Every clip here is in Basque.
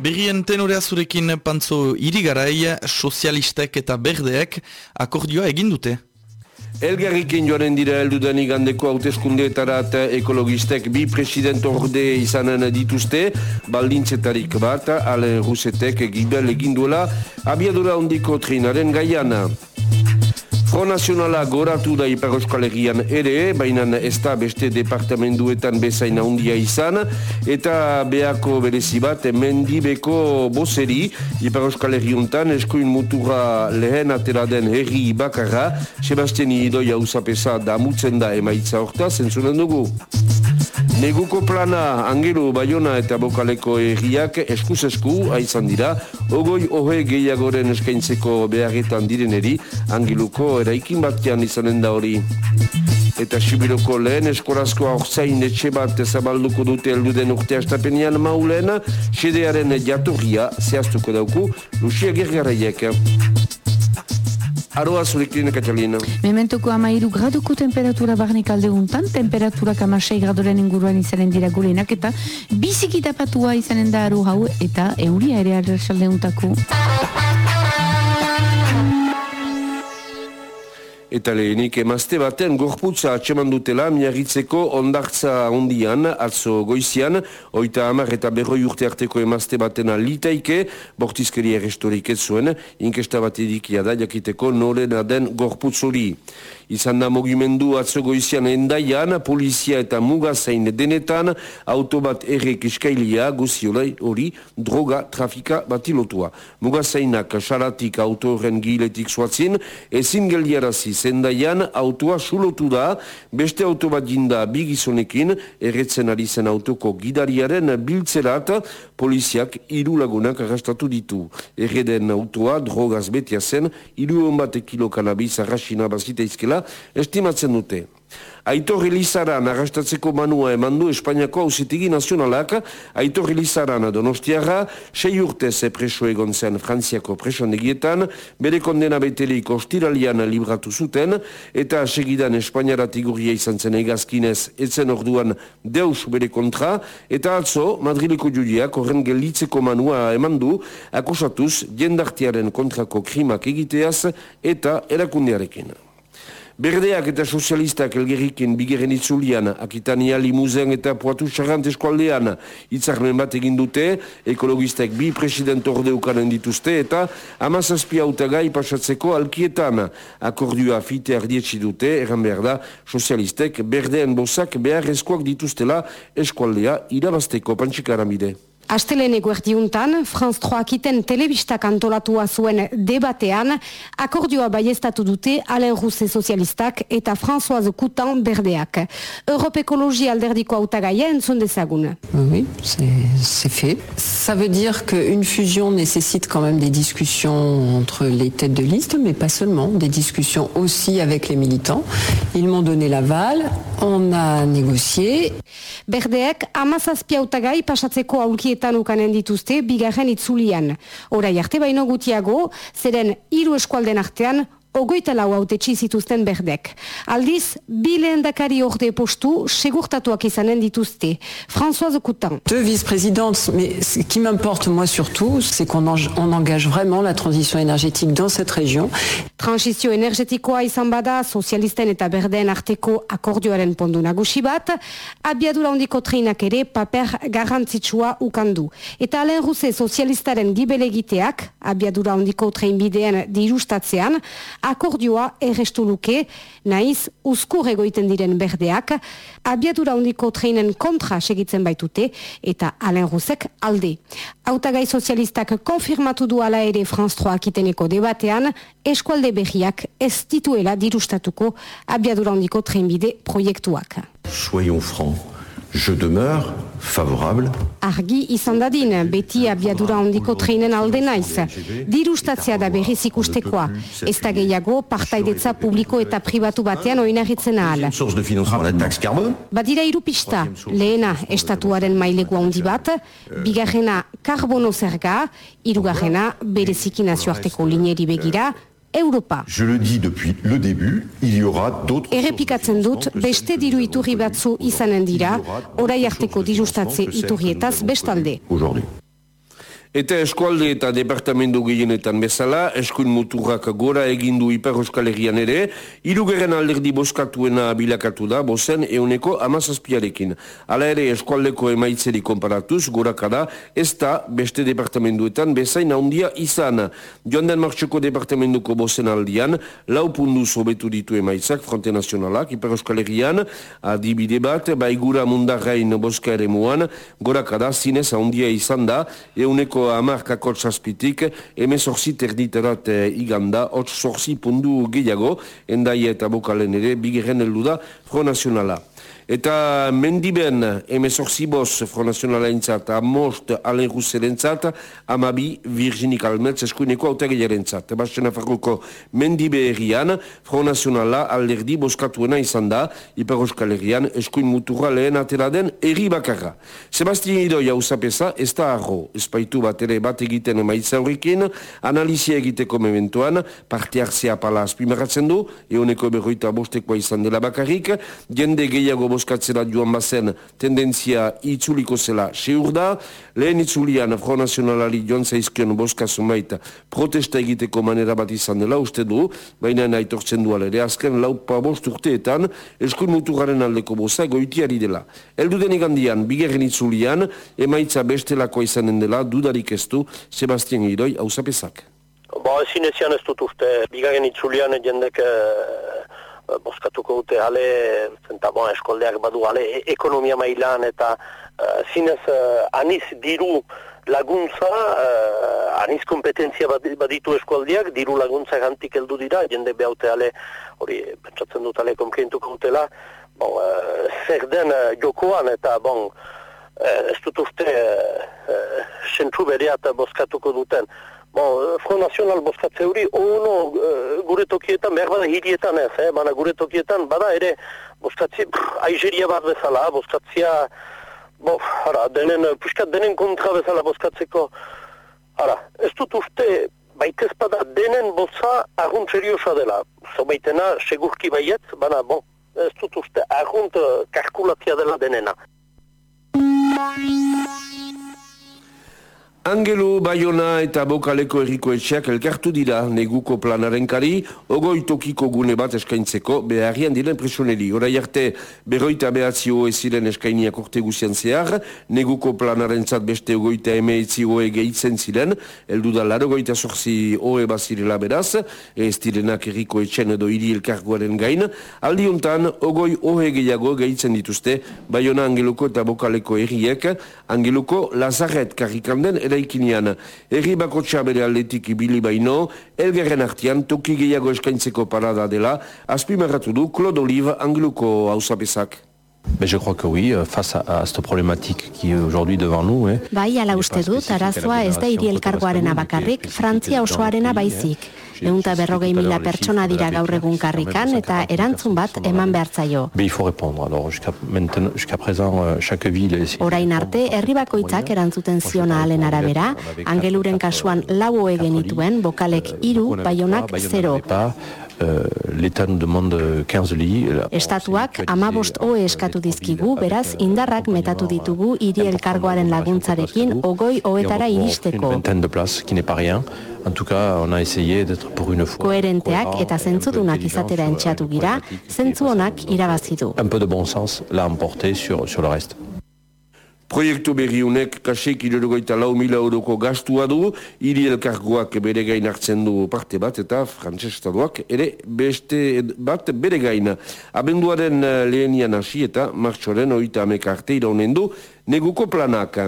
Berrien tenorea zurekin pantzo irigarai, sozialistek eta berdeek akordioa egin dute. Elgarriken joaren dira eldudan igandeko hauteskundeetara eta ekologistek bi president orde izanen dituzte, baldintzetarik bat, ale rusetek gibel eginduela, abiadura ondiko trinaren gaiana. Front Nacionala goratu da Ipar ere, baina ez da beste departamenduetan bezain handia izan, eta beako berezi bat mendibeko boseri Ipar Euskal eskuin mutura lehen atera den herri bakarra, Sebastiani Idoia usapesa da mutzen da emaitza horta, zentzunen dugu. Neguko plana Angelo Bayona eta Bokaleko erriak eskuz esku aizan dira, ogoi ohe gehiagoren eskaintzeko beharretan direneri Angeluko eraikin batean izanen da hori. Eta Sibiroko lehen eskorazko aurzain etxe bat zabalduko dute elduden urte astapenean maulen, sedearen jatorria zehaztuko dauku, Lucia Gergaraiek. Aroa zurekin, Katalina. Mementoko amairu graduko temperatura barnek alde untan, temperatura kamasei gradoren inguruan izanen dira gurenak, eta bizikitapatua izanen da aro hau, eta euria ere arrasalde untako. Eta lehenik emazte baten gorputza atseman dutela miarritzeko ondartza ondian, atzo goizian, oita amar eta berroi urte arteko emazte batena litaike, bortizkeri errestorik ez zuen, inkesta bat edikia da jakiteko norena den gorputzori. Izan da mogimendu atzo goizian endaian, polizia eta mugazain denetan, autobat errek eskailia, guziolai hori, droga, trafika batilotua. Mugazainak xaratik autoren giletik suatzin, ezin geldiarazi zendaian autoa sulotu da, beste auto bat jinda bigizonekin, erretzen ari zen autoko gidariaren biltzerat, poliziak hiru lagunak arrastatu ditu. Erreden autoa drogaz betia zen, hiru honbate kilo kanabiz arrasina bazita izkela, estimatzen dute. Aitor Elizaran arrastatzeko manua eman du Espainiako hausitegi nazionalak, Aitor Elizaran donostiara, sei urte ze preso egon zen Frantziako presondegietan, bere kondena betelik ostiralian libratu zuten, eta segidan Espainiarat igurria izan zen egazkinez etzen orduan deus bere kontra, eta atzo Madrileko judiak horren gelitzeko manua eman du, akusatuz jendartiaren kontrako krimak egiteaz eta erakundearekin. Berdeak eta sozialistak elgerriken bigeren itzulian, akitania limuzen eta poatu xarrant eskualdean itzarmen bat egin dute, ekologistek bi president orde ukanen dituzte eta amazazpi autagai pasatzeko alkietan akordioa fite ardietsi dute, erran behar da, sozialistek berdeen bozak behar eskoak dituztela eskualdea irabazteko pantxikaramide. Asteleneko erdiuntan, Franz 3 akiten telebistak antolatua zuen debatean, akordioa baiestatu dute Alain Rousse sozialistak eta Françoise Coutan berdeak. Europe Ekologi alderdiko autagaia entzun dezagun. Oui, c'est fait. Ça veut dire qu'une fusion nécessite quand même des discussions entre les têtes de liste, mais pas seulement, des discussions aussi avec les militants. Ils m'ont donné l'aval, on a négocié. Berdeak amazazpi autagai pasatzeko aulkietan ukanen dituzte bigarren itzulian. Horai arte baino gutiago, zeren hiru eskualden artean ogoita lau autetxi zituzten berdek. Aldiz, bi lehendakari orde postu segurtatuak izanen dituzte. Françoise Coutan. Deux vice-présidentes, mais ce qui m'importe moi surtout, c'est qu'on en- on engage vraiment la transition énergétique dans cette région. Transizio energetikoa izan bada sozialisten eta berdeen arteko akordioaren pondu nagusi bat, abiadura handiko treinak ere paper garrantzitsua ukandu. Eta Alain Rousse sozialistaren gibelegiteak, abiadura handiko trein bidean dirustatzean, akordioa errestu luke, naiz uzkur egoiten diren berdeak, abiadura handiko treinen kontra segitzen baitute, eta Alain Roussek alde. Hautagai sozialistak konfirmatu du ala ere France 3 akiteneko debatean, eskualde berriak ez dituela dirustatuko abiadura handiko trenbide proiektuak. Soyons francs, je demeure favorable Argi izan dadin, beti abiadura handiko treinen alde naiz. Dirustatzea da berriz ikustekoa. Ez da gehiago, partaidetza publiko eta pribatu batean oinarritzen ahal. Badira hiru pista, lehena estatuaren mailegu handi bat, bigarrena karbono zerga, hirugarrena bereziki nazioarteko lineri begira, Europa. Je le dis depuis le début, il y aura d'autres... Errepikatzen dut, beste diru iturri batzu izanen dira, orai arteko dirustatze iturrietaz bestalde. Aujourd'hui. Eta eskualde eta departamendu gehienetan bezala, eskuin muturrak gora egindu Ipar Euskal Herrian ere, irugerren alderdi boskatuena bilakatu da, bozen euneko amazazpiarekin. Hala ere eskualdeko emaitzeri konparatuz, gorakada, ez da beste departamenduetan bezain handia izan. Joan den martxoko departamenduko bozen aldian, lau pundu sobetu ditu emaitzak, Fronte Nazionalak, Ipar Euskal Herrian, adibide bat, baigura mundarrain boska ere muan, gorakada, zinez handia izan da, euneko amarkako txaspitik, emezorzi terditerat e, iganda, hotz zorzi pundu gehiago, endai eta bokalen ere, bigeren heldu da, Front Nazionala. Eta mendiben emezorzi boz Front Nazionala entzat, amost alen ruseren zat, amabi Virginik Almetz eskuineko autegeiaren zat. Basten afarroko mendibe errian, Front Nazionala alderdi boskatuena izan da, Iper Euskal Herrian eskuin muturra lehen atera den erri bakarra. Sebastien Idoi hau zapesa, ez da arro, espaitu bat ere bat egiten emaitza horrekin, analizia egiteko mementoan, parte hartzea pala azpimaratzen du, eoneko berroita bostekoa izan dela bakarrik, jende gehiago boskatzera joan bazen tendentzia itzuliko zela seur da, lehen itzulian Front Nazionalari joan zaizkion boskazu maita protesta egiteko manera bat izan dela uste du, baina aitortzen du alere, azken lau pabost urteetan eskun muturaren aldeko boza goitiari dela. Eldu den igandian, bigarren itzulian, emaitza bestelako izanen dela, dudarik ez du, Sebastian Iroi, hau zapezak. Bo, ezin ezian ez dut uste, bigarren itzulian jendek eh, boskatuko dute ale, zenta bon, eskoldeak badu ale, e ekonomia mailan eta uh, zinez uh, aniz diru laguntza, uh, aniz kompetentzia baditu eskualdiak, diru laguntza gantik heldu dira, jende behaute ale, hori, pentsatzen dut ale komplientuko dutela, bon, uh, zer den uh, jokoan eta bon, uh, ez dut uste uh, uh, sentru bereat boskatuko duten. Bon, Front Nacional boskatze hori, ono uh, gure tokietan, behar bada hirietan ez, eh? bana gure tokietan, bada ere boskatze, aizeria bat bezala, boskatzea, bo, ara, denen, puskat denen kontra bezala boskatzeko, ara, ez dut uste, baitez bada denen boza argunt seriosa dela, zo baitena, segurki baiet, bana, bon, ez dut uste argunt karkulatia dela denena. Angelo Bayona eta Bokaleko erriko etxeak elkartu dira. Neguko planaren kari, ogoi tokiko gune bat eskaintzeko beharrian diren presoneri. Horai arte, berroita behatzio eziren eskainiak orte guzian zehar, neguko planaren zat beste ogoita emeetzi oe gehitzen ziren, eldu da laro goita sorzi oe bazirela beraz, ez direnak erriko etxen edo hiri elkarguaren gain, aldi hontan, ogoi oe gehiago gehitzen dituzte Bayona Angeloko eta Bokaleko erriek, Angeloko Lazaret karrikanden eraikinean. Erri bakotxa bere aldetik ibili baino, elgerren artian toki gehiago eskaintzeko parada dela, azpimarratu du Claude Olive Angluko hausapezak. Mais je crois que oui, euh, face à, à cette problématique qui est aujourd'hui devant nous. Eh, bai, ala uste dut, arazoa ez da hiri elkargoarena bakarrik, Frantzia osoarena baizik. Eunta berrogei mila pertsona dira gaur egun karrikan eta erantzun bat eman behartzaio. Euh. Orain arte, herri bakoitzak erantzuten ziona alen arabera, angeluren kasuan lau genituen, bokalek iru, baionak zero. Uh, l'État nous demande 15 lits. Estatuak amabost oe eskatu dizkigu, beraz indarrak metatu ditugu hiri elkargoaren laguntzarekin ogoi oetara iristeko. De places, qui n'est pas rien. En tout cas, on a essayé d'être pour une fois. Koherenteak eta zentzudunak izatera entxatu gira, zentzu honak irabazi du. Un peu de bon sens l'a emporté sur, sur le reste. Proiektu berri unek kasek irurogoita lau mila euroko gastua du, hiri elkargoak bere gain hartzen du parte bat eta frantses estatuak ere beste bat bere gain. Abenduaren lehenian hasi eta martxoren oita amek arte iraunen du neguko planak.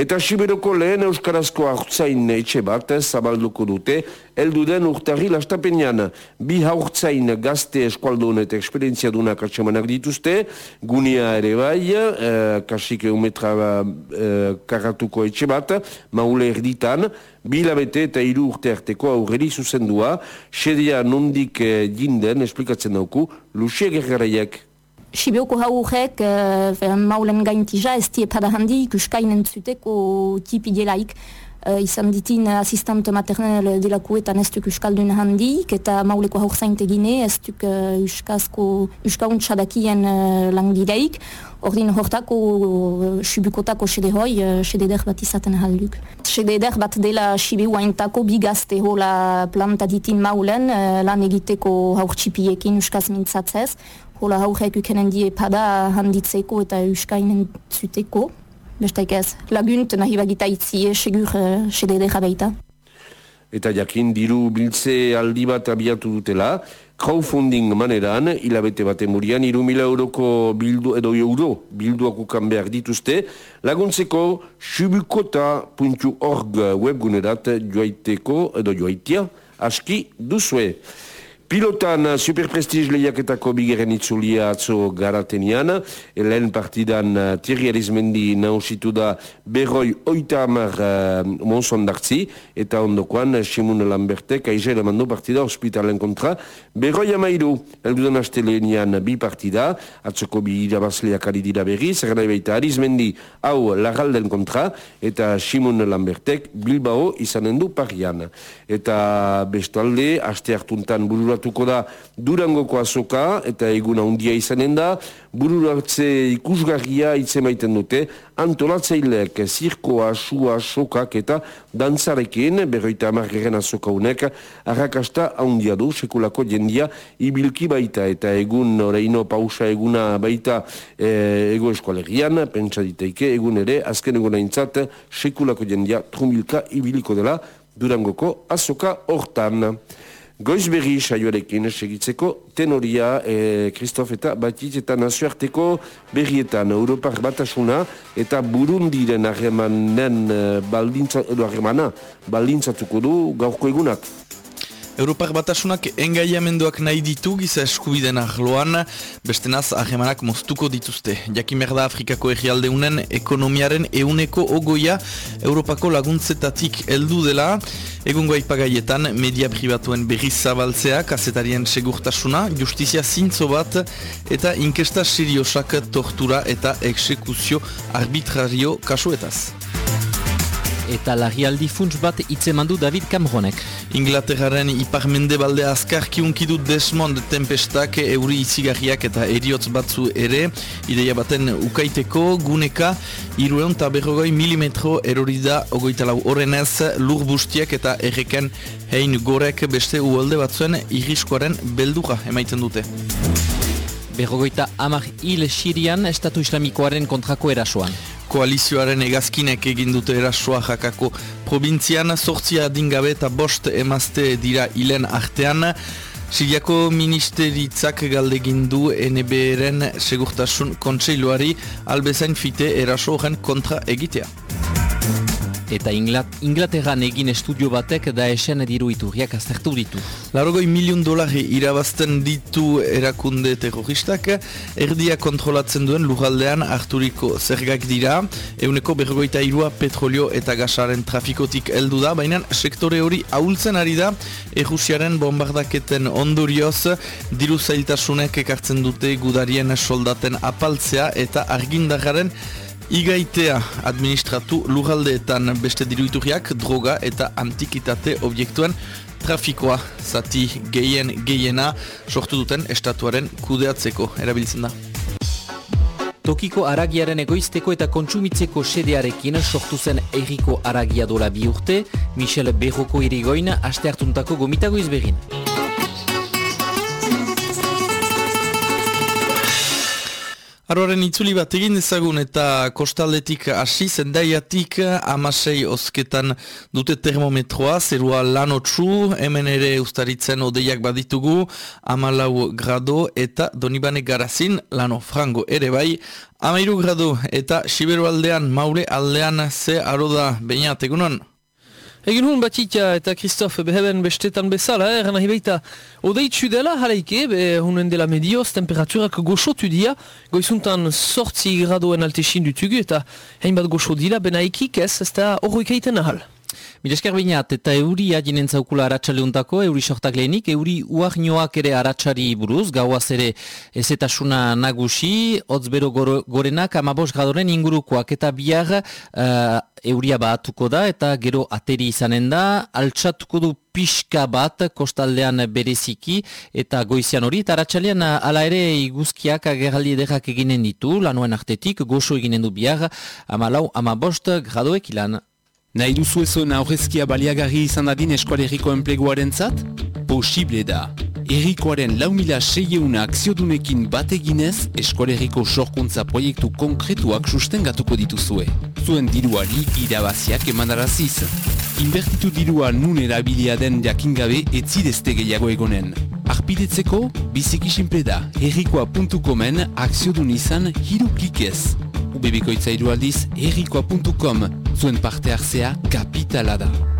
Eta Siberoko lehen Euskarazko haurtzain etxe bat zabalduko dute, eldu den urtarri lastapenean. Bi haurtzain gazte eskualdun eta esperientzia dunak atxamanak dituzte, gunia ere bai, eh, kasik eumetra eh, karatuko etxe bat, maule erditan, bi labete eta hiru urte arteko aurreri zuzendua, xedia nondik eh, jinden, esplikatzen dauku, Lucia Gergaraiak. Sibeuko haurek uh, maulen gaintija ez tie pada handi ikuskainen zuteko tipi delaik uh, izan ditin asistant maternel delakuetan ez duk Euskaldun handik, eta mauleko haurzaint egine, ez duk uh, Euskazko, Euskauntza dakien uh, langileik, Ordin hortako uh, subukotako sede hoi, uh, sede eder bat izaten halduk. Sede eder bat dela sibe uaintako bigazte hola planta ditin maulen, uh, lan egiteko haurtsipiekin uskaz mintzatzez. Hola haurek ukenen die pada handitzeko eta uskainen zuteko. Bestaik ez, lagunt nahi bagita itzie segur uh, eder baita. Eta jakin diru biltze aldi bat abiatu dutela, crowdfunding maneran, hilabete bate murian, iru mila euroko bildu, edo euro bilduak ukan behar dituzte, laguntzeko subukota.org webgunerat joaiteko, edo joaitia, aski duzue. Pilotan uh, superprestiz lehiaketako bigeren itzulia atzo garatenian, lehen partidan uh, Thierry Arizmendi nausitu da berroi oita amar uh, monsondartzi, eta ondokoan Simon Lambertek aize mando partida hospitalen kontra, berroi amairu, eldudan aste lehenian bi partida, atzoko bi irabazleak ari dira berri, zer baita Arizmendi hau lagalden kontra, eta Simon Lambertek Bilbao izanen du parian. Eta bestalde, aste hartuntan burura antolatuko da Durangoko azoka eta eguna handia izanen da, bururatze ikusgarria itzemaiten dute, antolatzeileak zirkoa, sua, sokak eta dantzarekin, berroita amargeren azoka unek, arrakasta handia du, sekulako jendia ibilki baita eta egun oreino pausa eguna baita e, ego eskualerian, pentsa diteike, egun ere, azken eguna intzat, sekulako jendia trumilka ibiliko dela Durangoko azoka hortan. Goiz berri saioarekin segitzeko tenoria Kristof eh, eta Batiz eta nazioarteko berrietan Europar batasuna eta Burundiren harremanen eh, baldintza, edo harremana baldintzatuko du gaurko egunak. Europar batasunak engaiamenduak nahi ditu giza eskubiden ahloan, bestenaz ahemanak moztuko dituzte. Jakimer da Afrikako egialdeunen ekonomiaren euneko ogoia Europako laguntzetatik heldu dela, egungo aipagaietan media pribatuen berriz zabaltzea, kasetarien segurtasuna, justizia zintzo bat, eta inkesta siriosak tortura eta eksekuzio arbitrario kasuetaz eta lagialdi funts bat itzemandu David Cameronek. Inglaterraren iparmende balde azkar kiunkidu Desmond Tempestak euri izigarriak eta eriotz batzu ere, ideia baten ukaiteko guneka, irueun eta berrogoi milimetro erorida ogoita lau horrenez lur bustiak eta erreken hein gorek beste uolde batzuen irriskoaren beldura emaiten dute. Berrogoita amak hil Sirian Estatu Islamikoaren kontrako erasoan koalizioaren egazkinek egin dute erasoa jakako provintzian, sortzia dingabe eta bost emazte dira hilen artean. Siriako ministeritzak galdegin du NBR-en segurtasun kontseiluari albezain fite eraso kontra egitea. Eta Inglaterran egin estudio batek da esen diru iturriak aztertu ditu. Larogoi milion dolari irabazten ditu erakunde terroristak, erdia kontrolatzen duen lujaldean harturiko zergak dira, euneko berrogoita irua petrolio eta gasaren trafikotik heldu da, baina sektore hori ahultzen ari da, errusiaren bombardaketen ondorioz, diru zailtasunek ekartzen dute gudarien soldaten apaltzea eta argindararen Igaitea administratu lugaldeetan beste diruituriak, droga eta antikitate objektuen trafikoa zati gehien gehiena sortu duten estatuaren kudeatzeko erabiltzen da. Tokiko aragiaren egoizteko eta kontsumitzeko sedearekin sortu zen erriko aragia dola bi urte, Michel Berroko irigoina aste hartuntako gomitago izbegin. Aroaren itzuli bat egin dezagun eta kostaldetik hasi zendaiatik amasei osketan dute termometroa, zerua lanotsu, hemen ere ustaritzen odeiak baditugu, amalau grado eta donibane garazin lano frango ere bai, amairu grado eta siberu aldean, maure aldean ze aroda bainat egunon? Egin hun batxita eta Kristof beheben bestetan bezala, eh, nahi baita odeitzu dela jaleike, be hunen dela medioz, temperaturak goxotu dia, goizuntan sortzi gradoen altesin dutugu eta hainbat goxo dira, bena ekik ez, ez da horroik nahal. Milesker binat, eta euri adinen zaukula aratsale euri sortak lehenik, euri uak nioak ere aratsari buruz, gauaz ere ezetasuna nagusi, hotz bero gorenak amabos gradoren ingurukoak, eta bihar uh, euria batuko da, eta gero ateri izanen da, altsatuko du pixka bat kostaldean bereziki, eta goizian hori, eta aratsalean ala ere iguzkiak agerraldi edekak eginen ditu, lanuen artetik, goxo eginen du bihar, amalau, amabost gradoek ilan. Nahi duzu ezuen aurrezkia baliagarri izan dadin eskualeriko enpleguaren zat? Posible da. Erikoaren lau mila seieuna akziodunekin bateginez, eskualeriko sorkuntza proiektu konkretuak sustengatuko dituzue. Zuen diruari irabaziak emanaraziz. Inbertitu dirua nun erabilia den jakingabe etzidezte gehiago egonen. Arpidetzeko, biziki simple da, erikoa.comen akziodun izan hiru klikez. UBBkoitza aldiz erikoa.com zuen parte hartzea kapitala da.